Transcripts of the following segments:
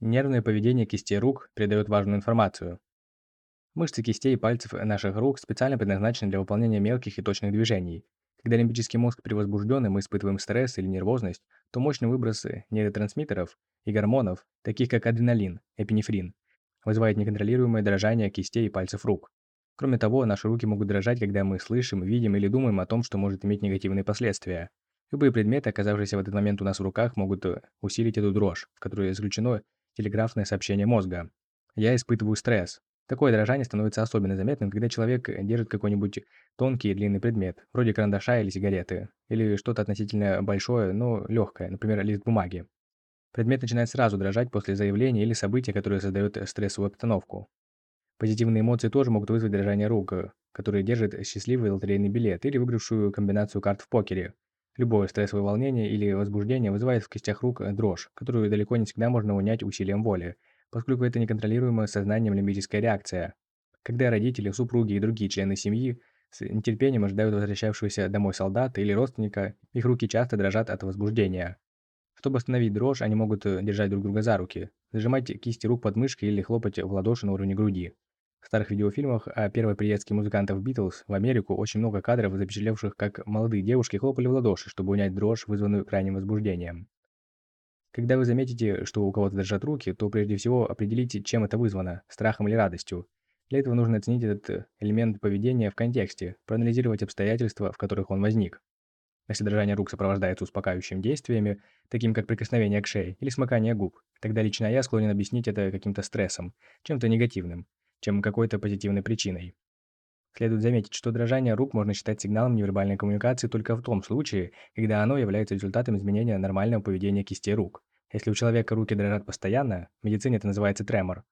Нервное поведение кистей рук передает важную информацию. Мышцы кистей и пальцев наших рук специально предназначены для выполнения мелких и точных движений. Когда лимбический мозг перевозбужден, и мы испытываем стресс или нервозность, то мощные выбросы нейротрансмиттеров и гормонов, таких как адреналин, эпинефрин, вызывают неконтролируемое дрожание кистей и пальцев рук. Кроме того, наши руки могут дрожать, когда мы слышим, видим или думаем о том, что может иметь негативные последствия. Любые предметы, оказавшиеся в этот момент у нас в руках, могут усилить эту дрожь, в которой заключено телеграфное сообщение мозга. Я испытываю стресс. Такое дрожание становится особенно заметным, когда человек держит какой-нибудь тонкий и длинный предмет, вроде карандаша или сигареты, или что-то относительно большое, но легкое, например, лист бумаги. Предмет начинает сразу дрожать после заявления или события, которое создает стрессовую обстановку. Позитивные эмоции тоже могут вызвать дрожание рук, которые держат счастливый лотерейный билет или выигравшую комбинацию карт в покере, Любое стрессовое волнение или возбуждение вызывает в кистях рук дрожь, которую далеко не всегда можно унять усилием воли, поскольку это неконтролируемая сознанием лимбическая реакция. Когда родители, супруги и другие члены семьи с нетерпением ожидают возвращавшегося домой солдата или родственника, их руки часто дрожат от возбуждения. Чтобы остановить дрожь, они могут держать друг друга за руки, зажимать кисти рук под мышкой или хлопать в ладоши на уровне груди. В старых видеофильмах о первой приездке музыкантов Битлз в Америку очень много кадров, запечатлевших, как молодые девушки хлопали в ладоши, чтобы унять дрожь, вызванную крайним возбуждением. Когда вы заметите, что у кого-то дрожат руки, то прежде всего определите, чем это вызвано – страхом или радостью. Для этого нужно оценить этот элемент поведения в контексте, проанализировать обстоятельства, в которых он возник. Если дрожание рук сопровождается успокаивающими действиями, таким как прикосновение к шее или смыкание губ, тогда лично я склонен объяснить это каким-то стрессом, чем-то негативным, чем какой-то позитивной причиной. Следует заметить, что дрожание рук можно считать сигналом невербальной коммуникации только в том случае, когда оно является результатом изменения нормального поведения кисти рук. Если у человека руки дрожат постоянно, в медицине это называется тремор.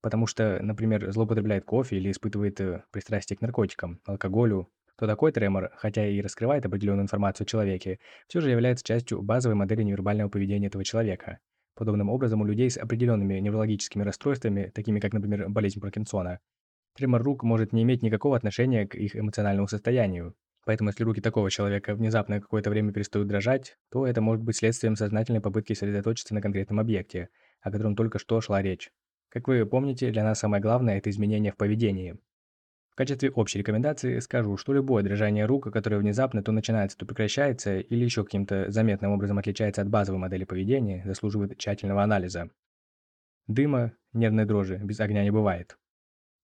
Потому что, например, злоупотребляет кофе или испытывает э, пристрастие к наркотикам, алкоголю, то такой тремор, хотя и раскрывает определенную информацию о человеке, все же является частью базовой модели невербального поведения этого человека. Подобным образом, у людей с определенными неврологическими расстройствами, такими как, например, болезнь Паркинсона, тремор рук может не иметь никакого отношения к их эмоциональному состоянию. Поэтому если руки такого человека внезапно какое-то время перестают дрожать, то это может быть следствием сознательной попытки сосредоточиться на конкретном объекте, о котором только что шла речь. Как вы помните, для нас самое главное – это изменение в поведении. Качестве общей рекомендации скажу, что любое дрожание рук, которое внезапно то начинается, то прекращается или еще каким-то заметным образом отличается от базовой модели поведения, заслуживает тщательного анализа. Дыма, нервной дрожи без огня не бывает.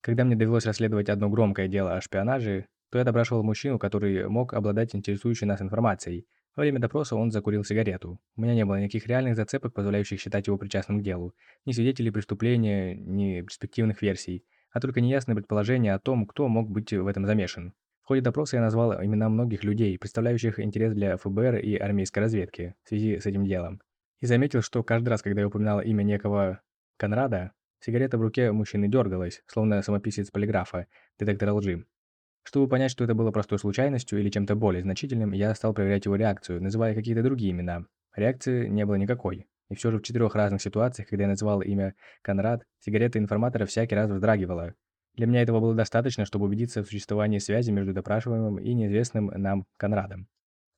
Когда мне довелось расследовать одно громкое дело о шпионаже, то я допрашивал мужчину, который мог обладать интересующей нас информацией. Во время допроса он закурил сигарету. У меня не было никаких реальных зацепок, позволяющих считать его причастным к делу. Ни свидетелей преступления, ни перспективных версий а только неясные предположения о том, кто мог быть в этом замешан. В ходе допроса я назвал имена многих людей, представляющих интерес для ФБР и армейской разведки в связи с этим делом. И заметил, что каждый раз, когда я упоминал имя некого Конрада, сигарета в руке мужчины дергалась, словно самописец полиграфа, детектора лжи. Чтобы понять, что это было простой случайностью или чем-то более значительным, я стал проверять его реакцию, называя какие-то другие имена. Реакции не было никакой. И все же в четырех разных ситуациях, когда я называл имя Конрад, сигарета информатора всякий раз вздрагивала. Для меня этого было достаточно, чтобы убедиться в существовании связи между допрашиваемым и неизвестным нам Конрадом.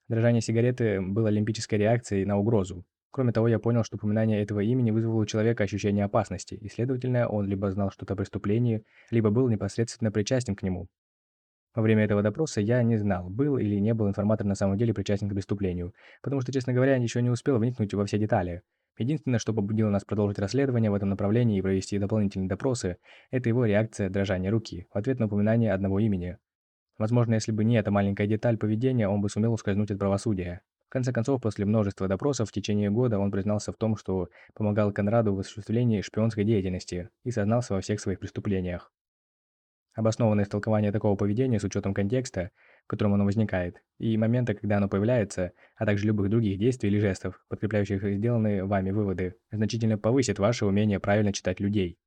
Дрожание сигареты было олимпической реакцией на угрозу. Кроме того, я понял, что упоминание этого имени вызвало у человека ощущение опасности, и, следовательно, он либо знал что-то о преступлении, либо был непосредственно причастен к нему. Во время этого допроса я не знал, был или не был информатор на самом деле причастен к преступлению, потому что, честно говоря, еще не успел вникнуть во все детали. Единственное, что побудило нас продолжить расследование в этом направлении и провести дополнительные допросы, это его реакция дрожания руки в ответ на упоминание одного имени. Возможно, если бы не эта маленькая деталь поведения, он бы сумел ускользнуть от правосудия. В конце концов, после множества допросов в течение года он признался в том, что помогал Конраду в осуществлении шпионской деятельности и сознался во всех своих преступлениях. Обоснованное истолкование такого поведения с учетом контекста, в котором оно возникает, и момента, когда оно появляется, а также любых других действий или жестов, подкрепляющих сделанные вами выводы, значительно повысит ваше умение правильно читать людей.